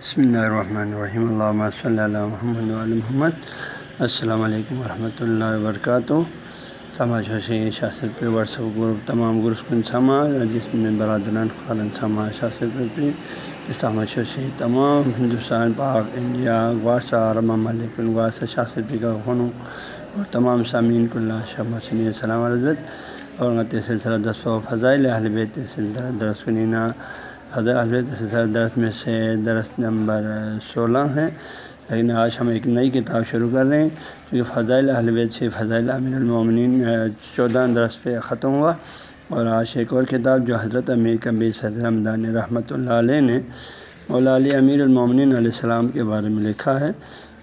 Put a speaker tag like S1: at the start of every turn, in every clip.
S1: بسم اللہ الرحمن الرحیم اللہ صلی اللہ محمد علیہ محمد السلام علیکم ورحمۃ اللہ وبرکاتہ سماج حسین شاست پہ واٹسپ گروپ تمام گروپ کن سماج جس میں برادران خالن سماج شاست پہ اسلام ششی تمام ہندوستان پاک انڈیا گواسا رما ملک گواسا شاست پہ کا خنوں اور تمام سامعین کو اللہ شاہ حسین السلام علیہ اور سلسلہ دس و فضائل اہل بیت سلسلہ درس کنینہ حضرت سلسلہ درس میں سے درس نمبر سولہ ہے لیکن آج ہم ایک نئی کتاب شروع کر رہے ہیں کیونکہ فضائل اہل بیت سے فضائل امیر المومنین چودہ درس پہ ختم ہوا۔ اور آج ایک اور کتاب جو حضرت امیر کبیر صدر رمضان رحمۃ اللہ علیہ نے مولا علی امیر المومنین علیہ السلام کے بارے میں لکھا ہے۔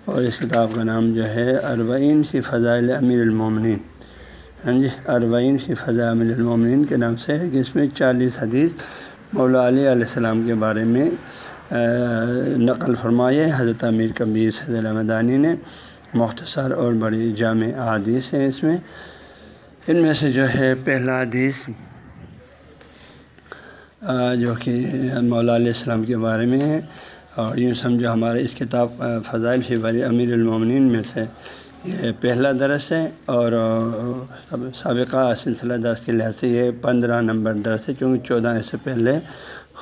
S1: اور اس کتاب کا نام جو ہے، اربعین سی فضائل امیر المومنین۔ ہاں جی اربعین سی فضائل امیر المومنین کے نام سے ہے کہ اس میں چالیس حدیث مولا علیہ علیہ السلام کے بارے میں نقل فرمائے۔ حضرت امیر کبیر صدر رمدانی نے مختصر اور بڑی جامع حادیث ہیں اس میں۔ ان میں سے جو ہے پہلا حدیث جو کہ مولا علیہ السلام کے بارے میں ہے۔ اور یوں سمجھو ہمارے اس کتاب فضائل فی بری امیر المومنین میں سے یہ پہلا درس ہے اور سابقہ سلسلہ درس کے لحاظ سے یہ پندرہ نمبر درس ہے، چونکہ چودہ اس سے پہلے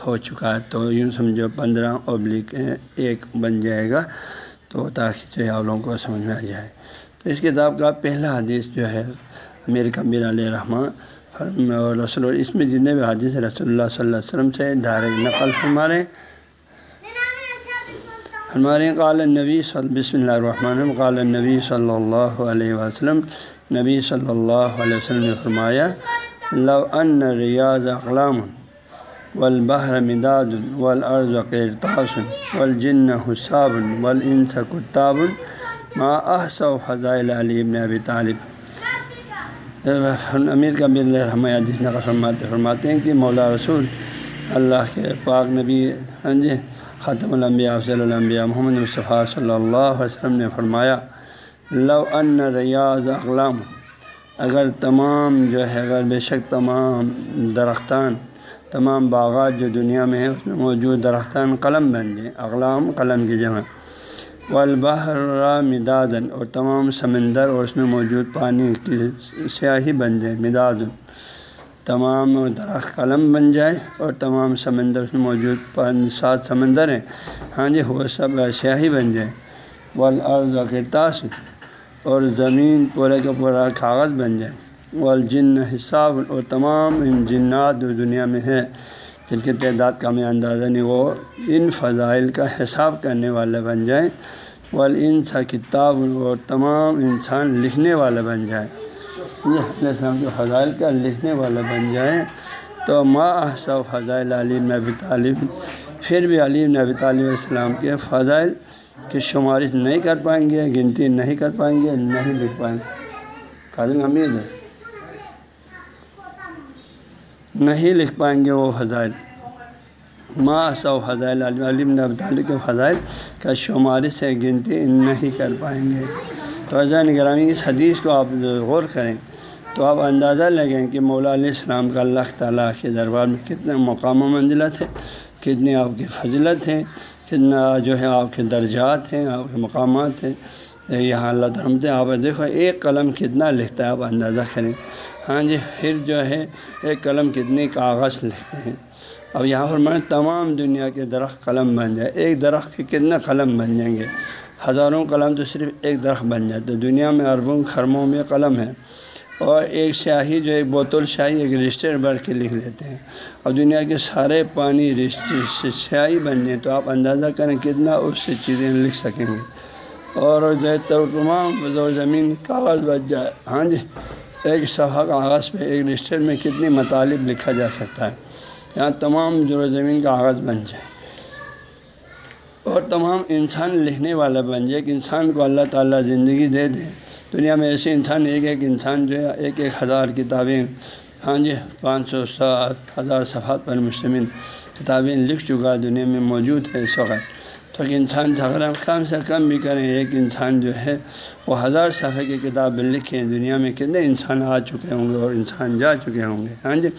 S1: ہو چکا ہے، تو یوں سمجھو پندرہ ابلک ایک بن جائے گا، تو تاکہ جو ہے آپ لوگوں کو سمجھ میں آ جائے۔ تو اس کتاب کا پہلا حدیث جو ہے، امیر کبیر علیہ رحمٰن اور رسول اس میں جتنے بھی حادث رسول اللہ صلی اللہ علیہ وسلم سے ڈائریکٹ نقل ہمارے ہمارے قال نبی صلی بسم اللہ الرحمن قال نبی صلی اللہ علیہ وسلم، نبی صلی اللہ علیہ وسلم نے فرمایا، لو ان ریاض اقلام والبحر مداد والارض قرطاس والجن حساب والانس کتاب ما احسو فضائل علی ابن ابی طالب۔ امیر کا بل رحمہ جس نے فرماتے فرماتے ہیں کہ مولا رسول اللہ کے پاک نبی ہاں جی ختم الانبیاء صلی الانبیاء محمد مصطفیٰ صلی اللہ علیہ وسلم نے فرمایا، لو ان ریاض اقلام، اگر تمام جو ہے، اگر بے شک تمام درختان، تمام باغات جو دنیا میں ہیں، اس میں موجود درختان قلم بن جائیں، اقلام قلم کی جمع، والبحر مدادن اور تمام سمندر اور اس میں موجود پانی کی سیاہی بن جائے مدادن تمام درخت قلم بن جائے اور تمام سمندر میں موجود پانچ سات سمندر ہیں۔ ہاں جی وہ سب سیاہی بن جائے۔ والارض کرتاس اور زمین پورے کا پورا کاغذ بن جائے۔ والجن حساب اور تمام ان جنات جو دنیا میں ہے جن کی تعداد کا میں اندازہ نہیں، وہ ان فضائل کا حساب کرنے والے بن جائیں والان سا کتاب اور تمام انسان لکھنے والے بن علیہ السلام کے فضائل کا لکھنے والا بن جائے تو ما احسا فضائل علی نبی طالب۔ پھر بھی علی نبی طالب السلام کے فضائل کی شمارش نہیں کر پائیں گے، گنتی نہیں کر پائیں گے، نہیں لکھ پائیں گے۔ قادم امید ہے نہیں لکھ پائیں گے وہ فضائل۔ ما احسا فضائل علی نبی طالب کے فضائل کا شمارش سے گنتی نہیں کر پائیں گے۔ تو نگرامی اس حدیث کو آپ غور کریں۔ تو آپ اندازہ لگیں کہ مولا علیہ السلام کا اللہ تعالیٰ کے دربار میں کتنے مقام و منزلت ہے کتنی آپ کی فضلت ہے کتنا جو ہے آپ کے درجات ہیں، آپ کے مقامات ہیں۔ یہاں اللہ تعالیٰ آپ دیکھو، ایک قلم کتنا لکھتا ہے، آپ اندازہ کریں۔ ہاں جی پھر جو ہے، ایک قلم کتنی کاغذ لکھتے ہیں۔ اب یہاں پر میں تمام دنیا کے درخت قلم بن جائے۔ ایک درخت کے کتنے قلم بن جائیں گے؟ ہزاروں قلم تو صرف ایک درخت بن جاتے دنیا میں اربوں خرموں میں قلم ہے۔ اور ایک شاہی جو ایک بوتل شاہی ایک رجسٹر بھر کے لکھ لیتے ہیں۔ اور دنیا کے سارے پانی رجسٹر سیاہی بن جائیں تو آپ اندازہ کریں کتنا اس سے چیزیں لکھ سکیں گے۔ اور جو ہے تو تمام زمین کاغذ بچ جائے۔ ہاں جی ایک صفحہ کاغذ پہ ایک رجسٹر میں کتنی مطالب لکھا جا سکتا ہے۔ یہاں تمام جو زمین کاغذ بن جائے۔ اور تمام انسان لکھنے والا بن جائے۔ کہ انسان کو اللہ تعالیٰ زندگی دے دے۔ دنیا میں ایسے انسان ایک ایک انسان جو ہے ایک ایک ہزار کتابیں ہاں جی پانچ سو، سات ہزار صفحات پر مشتمل کتابیں لکھ چکا دنیا میں موجود ہے اس وقت۔ تو کہ انسان اگر کم سے کم بھی کریں، ایک انسان جو ہے وہ ہزار صفحے کی کتابیں لکھیں، دنیا میں کتنے انسان آ چکے ہوں گے اور انسان جا چکے ہوں گے ہاں جی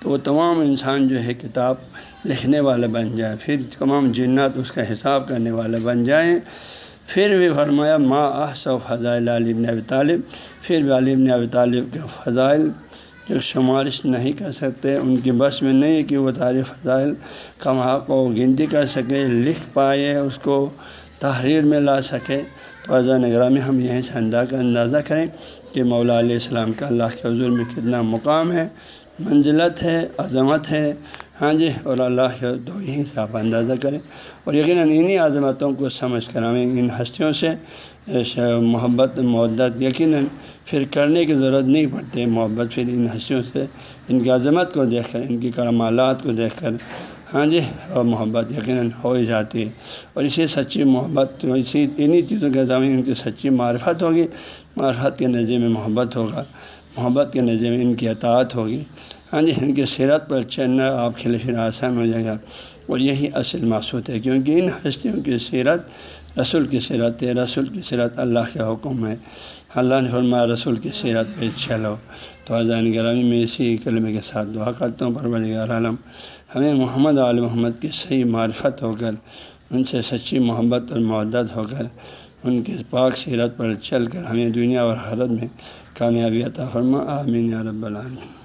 S1: تو وہ تمام انسان جو ہے کتاب لکھنے والا بن جائے پھر تمام جنات اس کا حساب کرنے والا بن جائیں۔ پھر بھی فرمایا، ما احصف فضائل علیم ابی طالب۔ پھر بھی علیم ابی طالب کے فضائل جو شمارش نہیں کر سکتے، ان کی بس میں نہیں کہ وہ تعریف فضائل کما کو گنتی کر سکے، لکھ پائے، اس کو تحریر میں لا سکے۔ تو اعضا نگرامی میں ہم یہیں سے اندازہ اندازہ کریں کہ مولا علیہ السلام کا اللہ کے حضور میں کتنا مقام ہے، منزلت ہے، عظمت ہے۔ ہاں جی اور اللہ کے دو یہیں سے آپ اندازہ کریں۔ اور یقیناً انہی عظمتوں کو سمجھ کر ہمیں ان ہستیوں سے محبت معدت یقیناً پھر کرنے کی ضرورت نہیں پڑتی۔ محبت پھر ان ہنسیوں سے، ان کی عظمت کو دیکھ کر، ان کی کرمالات کو دیکھ کر ہاں جی اور محبت یقیناً ہو ہی جاتی۔ ہے اور اسی سچی محبت، اسی انہی چیزوں کے ضامن ان کی سچی معرفت ہوگی۔ معرفت کے نظر میں محبت ہوگا۔ محبت کے نظر میں ان کی اطاعت ہوگی۔ ہاں جی ان کی سیرت پر چلنا آپ کے لیے پھر آسان ہو جائے گا۔ اور یہی اصل مقصود ہے، کیونکہ ان ہستیوں کی سیرت، رسول کی سیرت ہے۔ رسول کی سیرت اللہ کے حکم ہے۔ اللہ نے فرمایا، رسول کی سیرت پہ چلو۔ تو اذان گرامی میں اسی کلمے کے ساتھ دعا کرتا ہوں، پروردگار عالم، ہمیں محمد عالم محمد کی صحیح معرفت ہو کر، ان سے سچی محبت اور معدت ہو کر، ان کی پاک سیرت پر چل کر ہمیں دنیا اور حرت میں کامیابی عطا فرما۔ آمین یا رب العالمین۔